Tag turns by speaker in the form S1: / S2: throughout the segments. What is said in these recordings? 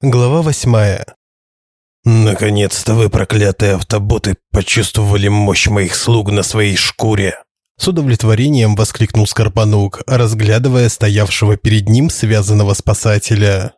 S1: Глава восьмая.
S2: «Наконец-то вы, проклятые автоботы, почувствовали мощь моих слуг на своей шкуре!»
S1: С удовлетворением воскликнул Скорпанук, разглядывая стоявшего перед ним связанного спасателя.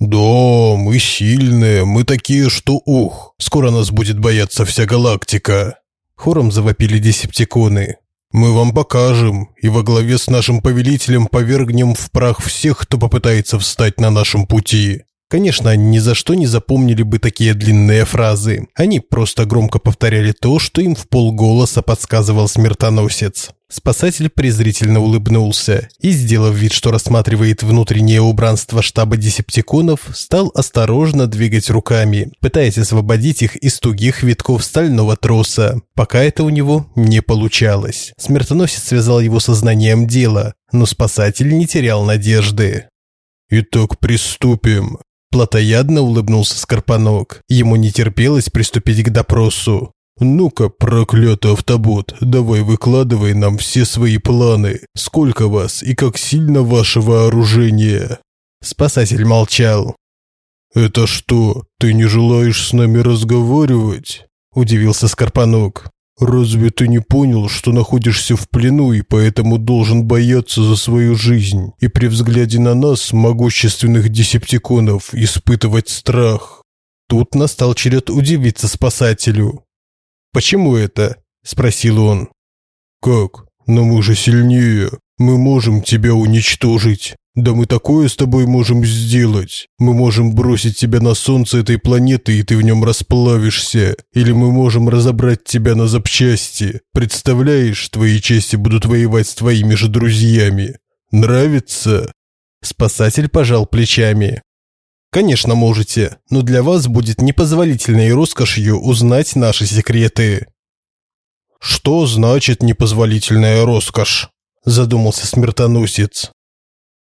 S3: «Да, мы сильные, мы такие, что ух, скоро нас будет бояться вся галактика!»
S1: Хором завопили десептиконы.
S3: «Мы вам покажем, и во главе с нашим повелителем повергнем в прах всех, кто попытается встать на нашем пути!»
S1: Конечно, они ни за что не запомнили бы такие длинные фразы. Они просто громко повторяли то, что им в полголоса подсказывал смертоносец. Спасатель презрительно улыбнулся и, сделав вид, что рассматривает внутреннее убранство штаба десептиконов, стал осторожно двигать руками, пытаясь освободить их из тугих витков стального троса. Пока это у него не получалось. Смертоносец связал его сознанием дела, но спасатель не терял надежды.
S3: «Итак, приступим»,
S1: Платоядно улыбнулся Скорпанок. Ему не терпелось приступить к допросу.
S3: «Ну-ка, проклятый автобот, давай выкладывай нам все свои планы. Сколько вас и как сильно ваше вооружение?»
S1: Спасатель молчал.
S3: «Это что, ты не желаешь с нами разговаривать?» Удивился Скорпанок. Разве ты не понял, что находишься в плену и поэтому должен бояться за свою жизнь и при взгляде на нас, могущественных десептиконов, испытывать страх?
S1: Тут настал черед удивиться спасателю. «Почему это?» – спросил он.
S3: «Как? Но мы же сильнее. Мы можем тебя уничтожить. Да мы такое с тобой можем сделать. Мы можем бросить тебя на солнце этой планеты, и ты в нем расплавишься. Или мы можем разобрать тебя на запчасти. Представляешь, твои чести будут воевать с твоими же друзьями. Нравится?»
S1: Спасатель пожал плечами. «Конечно можете, но для вас будет непозволительной роскошью узнать наши секреты».
S3: «Что значит непозволительная роскошь?» задумался смертоносец.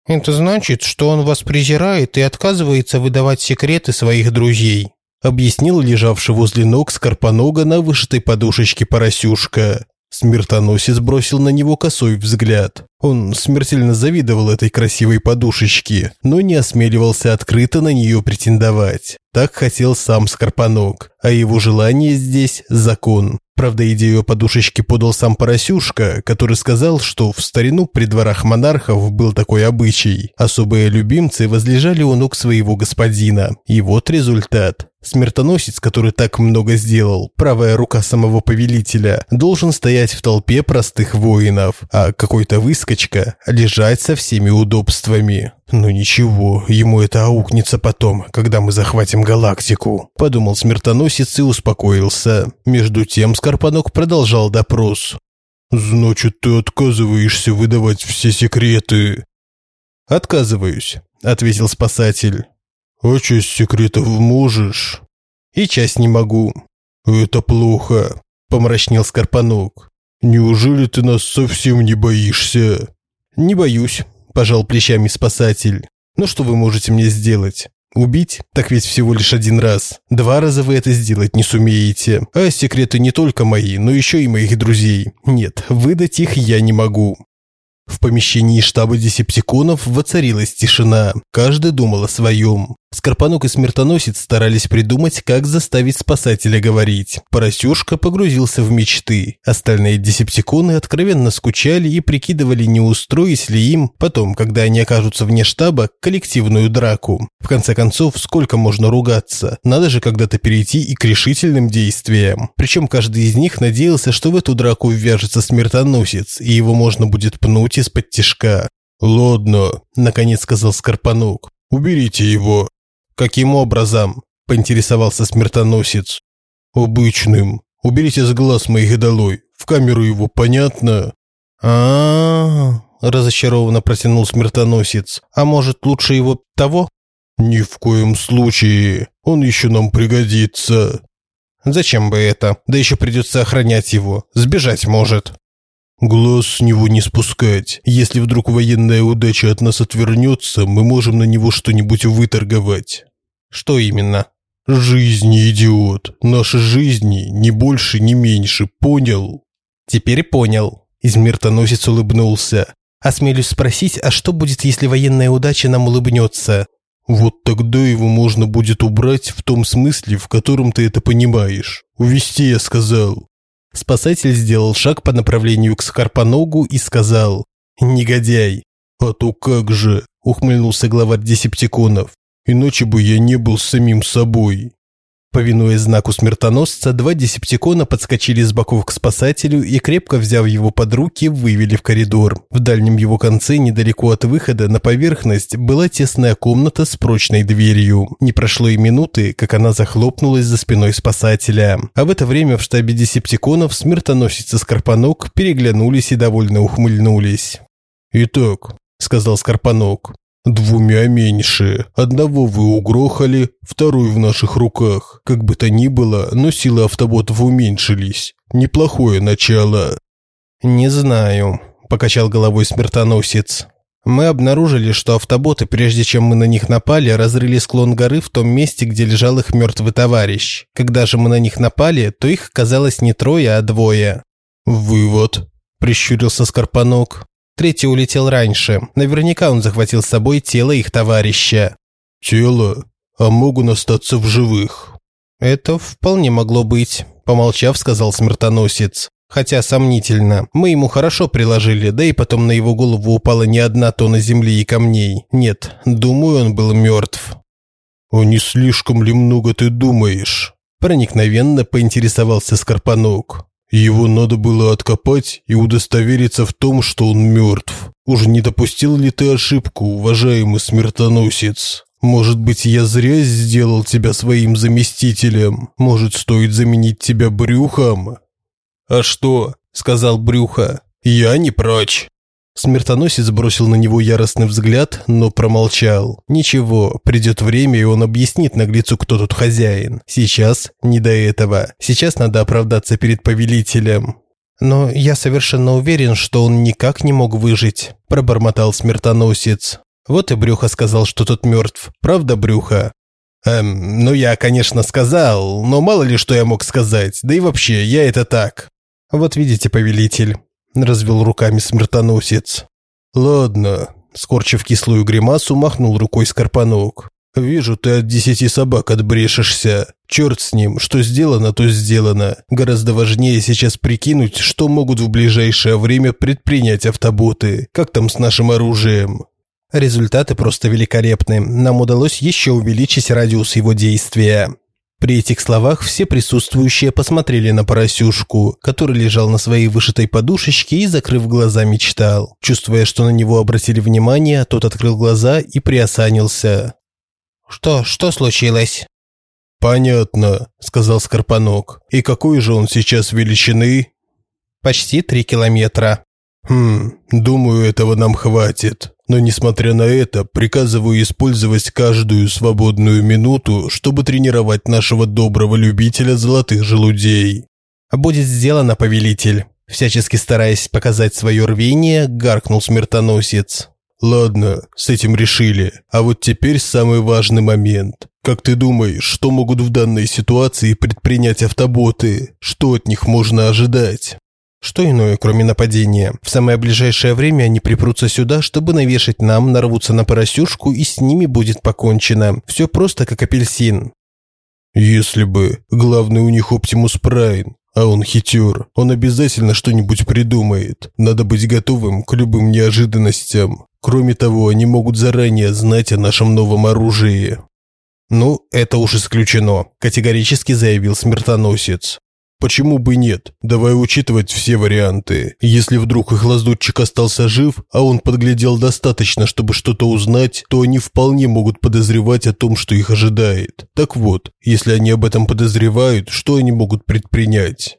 S4: Это значит, что он вас презирает и отказывается выдавать секреты своих друзей,
S1: объяснил лежавший возле ног Скорпонога на вышитой подушечке поросюшка. Смертоносец бросил на него косой взгляд. Он смертельно завидовал этой красивой подушечке, но не осмеливался открыто на нее претендовать. Так хотел сам Скорпоног, а его желание здесь – закон. Правда, идею о подушечке подал сам Поросюшка, который сказал, что в старину при дворах монархов был такой обычай. Особые любимцы возлежали у ног своего господина. И вот результат. Смертоносец, который так много сделал, правая рука самого повелителя, должен стоять в толпе простых воинов, а какой-то выскочка лежать со всеми удобствами. «Ну ничего, ему это аукнется потом, когда мы захватим галактику», – подумал смертоносец и успокоился. Между тем Скорпанок продолжал допрос.
S3: «Значит, ты отказываешься выдавать все секреты?»
S1: «Отказываюсь», – ответил спасатель.
S3: «А часть секретов можешь?»
S1: «И часть не могу».
S3: «Это плохо», – помрачнел Скорпанок. «Неужели ты нас совсем не боишься?»
S1: «Не боюсь», пожал плечами спасатель. «Ну что вы можете мне сделать? Убить? Так ведь всего лишь один раз. Два раза вы это сделать не сумеете. А секреты не только мои, но еще и моих друзей. Нет, выдать их я не могу. В помещении штаба десептиконов воцарилась тишина. Каждый думал о своем. Скорпанок и Смертоносец старались придумать, как заставить спасателя говорить. Поросюшка погрузился в мечты. Остальные десептиконы откровенно скучали и прикидывали, не устроить ли им, потом, когда они окажутся вне штаба, коллективную драку. В конце концов, сколько можно ругаться? Надо же когда-то перейти и к решительным действиям. Причем каждый из них надеялся, что в эту драку ввяжется Смертоносец, и его можно будет пнуть из-под тишка.
S3: «Ладно», –
S1: наконец сказал Скорпанук.
S3: «Уберите его».
S1: «Каким образом?» – поинтересовался смертоносец.
S3: «Обычным. Уберите с глаз моих долой. В камеру его, понятно?»
S1: а, разочарованно протянул смертоносец. «А может, лучше его того?»
S3: «Ни в коем случае. Он еще нам пригодится».
S1: «Зачем бы это? Да еще придется охранять его. Сбежать может».
S3: Глаз с него не спускать. Если вдруг военная удача от нас отвернется, мы можем на него что-нибудь выторговать.
S1: Что именно?
S3: Жизни, идиот. Наши жизни ни больше, ни меньше, понял?
S1: Теперь понял. Измертоносец улыбнулся. Осмелюсь спросить, а что будет, если военная удача нам улыбнется?
S3: Вот тогда его можно будет убрать в том смысле, в котором ты это понимаешь. Увести, я сказал.
S1: Спасатель сделал шаг по направлению к Скорпоногу и сказал «Негодяй».
S3: «А то как же», – ухмыльнулся главарь десептиконов. «Иначе бы я не был самим собой».
S1: Повинуясь знаку смертоносца, два десептикона подскочили с боков к спасателю и, крепко взяв его под руки, вывели в коридор. В дальнем его конце, недалеко от выхода на поверхность, была тесная комната с прочной дверью. Не прошло и минуты, как она захлопнулась за спиной спасателя. А в это время в штабе десептиконов смертоносец и Скорпанок переглянулись и довольно ухмыльнулись.
S3: «Итак», – сказал Скорпанок, Двумя меньше. Одного вы угрохали, второй в наших руках. Как бы то ни было, но силы автоботов уменьшились. Неплохое начало.
S1: Не знаю, покачал головой смертоносец. Мы обнаружили, что автоботы, прежде чем мы на них напали, разрыли склон горы в том месте, где лежал их мертвый товарищ. Когда же мы на них напали, то их оказалось не трое, а двое.
S3: Вывод, прищурился Скорпанок.
S1: Третий улетел раньше. Наверняка он захватил с собой тело их товарища.
S3: Тело? А могут остаться в живых?
S1: Это вполне могло быть, помолчав, сказал смертоносец. Хотя сомнительно. Мы ему хорошо приложили, да и потом на его голову упала не одна тонна земли и камней. Нет, думаю, он был мертв.
S3: «А не слишком ли много ты думаешь?»
S1: Проникновенно поинтересовался Скорпанок.
S3: Его надо было откопать и удостовериться в том, что он мертв. Уж не допустил ли ты ошибку, уважаемый смертоносец? Может быть, я зря сделал тебя своим заместителем? Может, стоит заменить тебя брюхом?
S1: А что? сказал брюхо.
S3: Я не прочь.
S1: Смертоносец бросил на него яростный взгляд, но промолчал. Ничего, придет время, и он объяснит наглецу, кто тут хозяин. Сейчас не до этого. Сейчас надо оправдаться перед повелителем. Но я совершенно уверен, что он никак не мог выжить, пробормотал смертоносец. Вот и Брюха сказал, что тот мертв. Правда, Брюха? Эм, ну я, конечно, сказал, но мало ли что я мог сказать. Да и вообще, я это так. Вот видите, повелитель, развел руками смертоносец.
S3: Ладно, скорчив кислую гримасу, махнул рукой Скорпанок. Вижу, ты от десяти собак отбрешешься. Черт с ним, что сделано, то сделано. Гораздо важнее сейчас прикинуть, что могут в ближайшее время предпринять автоботы. Как там с нашим оружием?
S1: Результаты просто великолепны. Нам удалось еще увеличить радиус его действия. При этих словах все присутствующие посмотрели на поросюшку, который лежал на своей вышитой подушечке и, закрыв глаза, мечтал. Чувствуя, что на него обратили внимание, тот открыл глаза и приосанился. «Что, что случилось?»
S3: «Понятно», – сказал Скорпанок. «И какой же он сейчас величины?»
S1: «Почти три километра».
S3: «Хм, думаю, этого нам хватит. Но несмотря на это, приказываю использовать каждую свободную минуту, чтобы тренировать нашего доброго любителя золотых желудей.
S1: Будет сделано, повелитель. Всячески стараясь показать свое рвение, гаркнул смертоносец.
S3: Ладно, с этим решили. А вот теперь самый важный момент. Как ты думаешь, что могут в данной ситуации предпринять автоботы? Что от них можно ожидать?
S1: Что иное, кроме нападения? В самое ближайшее время они припрутся сюда, чтобы навешать нам, нарвутся на поросюшку, и с ними будет покончено. Все просто как апельсин.
S3: Если бы. Главный у них Оптимус Прайн. А он хитер. Он обязательно что-нибудь придумает. Надо быть готовым к любым неожиданностям. Кроме того, они могут заранее знать о нашем новом оружии.
S1: «Ну, это уж исключено», – категорически заявил смертоносец.
S3: Почему бы нет? Давай учитывать все варианты. Если вдруг их лаздутчик остался жив, а он подглядел достаточно, чтобы что-то узнать, то они вполне могут подозревать о том, что их ожидает. Так вот, если они об этом подозревают, что они могут предпринять?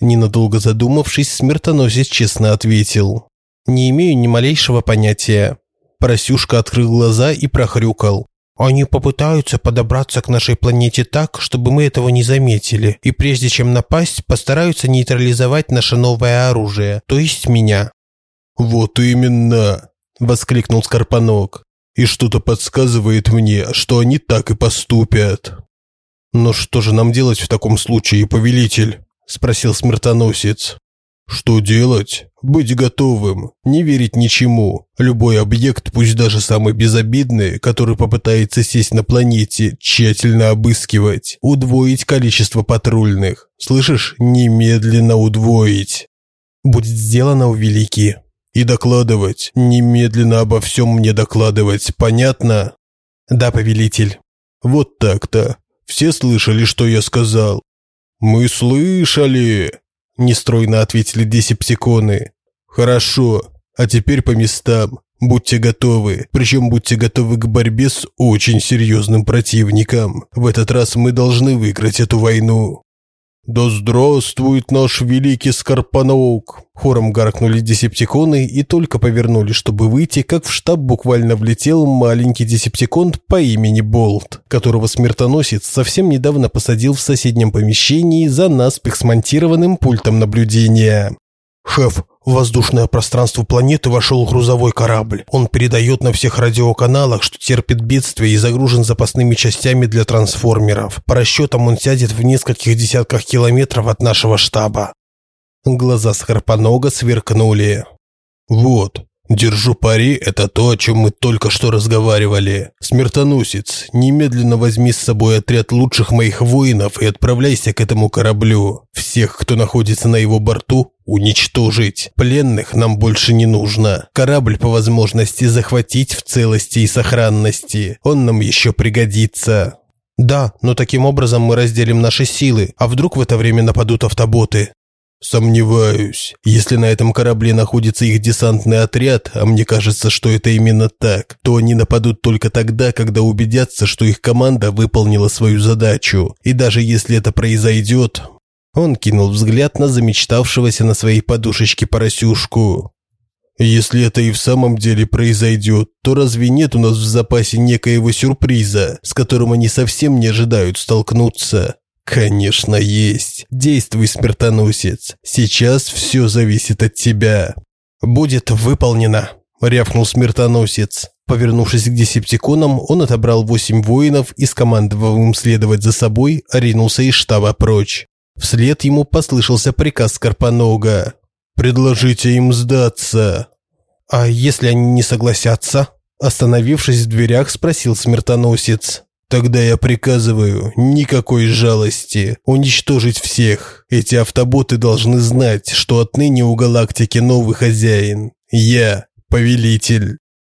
S1: Ненадолго задумавшись, смертоносец честно ответил. «Не имею ни малейшего понятия». Поросюшка открыл глаза и прохрюкал. Они попытаются подобраться к нашей планете так, чтобы мы этого не заметили, и прежде чем напасть, постараются нейтрализовать наше новое оружие, то есть меня».
S3: «Вот именно!» – воскликнул Скорпанок. «И что-то подсказывает мне, что они так и поступят».
S1: «Но что же нам делать в таком случае, повелитель?» – спросил смертоносец.
S3: Что делать? Быть готовым, не верить ничему. Любой объект, пусть даже самый безобидный, который попытается сесть на планете, тщательно обыскивать, удвоить количество патрульных. Слышишь? Немедленно удвоить.
S1: Будет сделано, у великий.
S3: И докладывать, немедленно обо всем мне докладывать, понятно?
S1: Да, повелитель.
S3: Вот так-то. Все слышали, что я сказал? Мы слышали, нестройно ответили десептиконы. Хорошо. А теперь по местам. Будьте готовы. Причем будьте готовы к борьбе с очень серьезным противником. В этот раз мы должны выиграть эту войну. «Да здравствует наш великий Скорпанаук!» Хором гаркнули десептиконы и только повернули, чтобы выйти, как в штаб буквально влетел маленький десептикон по имени Болт, которого смертоносец совсем недавно посадил в соседнем помещении за наспех смонтированным пультом наблюдения.
S1: «Шеф, в воздушное пространство планеты вошел грузовой корабль. Он передает на всех радиоканалах, что терпит бедствие и загружен запасными частями для трансформеров. По расчетам он сядет в нескольких десятках километров от нашего штаба».
S3: Глаза Скорпонога сверкнули. «Вот, Держу пари, это то, о чем мы только что разговаривали. Смертоносец, немедленно возьми с собой отряд лучших моих воинов и отправляйся к этому кораблю. Всех, кто находится на его борту, уничтожить. Пленных нам больше не нужно. Корабль по возможности захватить в целости и сохранности. Он нам еще пригодится.
S1: Да, но таким образом мы разделим наши силы. А вдруг в это время нападут автоботы?
S3: Сомневаюсь. Если на этом корабле находится их десантный отряд, а мне кажется, что это именно так, то они нападут только тогда, когда убедятся, что их команда выполнила свою задачу. И даже если это произойдет... Он кинул взгляд на замечтавшегося на своей подушечке поросюшку. Если это и в самом деле произойдет, то разве нет у нас в запасе некоего сюрприза, с которым они совсем не ожидают столкнуться? Конечно, есть. Действуй, смертоносец. Сейчас все зависит от тебя.
S1: Будет выполнено, рявкнул смертоносец. Повернувшись к десептиконам, он отобрал восемь воинов и, скомандовав им следовать за собой, ринулся из штаба прочь. Вслед ему послышался приказ Скорпонога.
S3: «Предложите им сдаться».
S1: «А если они не согласятся?» Остановившись в дверях, спросил смертоносец.
S3: Тогда я приказываю никакой жалости, уничтожить всех. Эти автоботы должны знать, что отныне у галактики новый хозяин. Я, повелитель.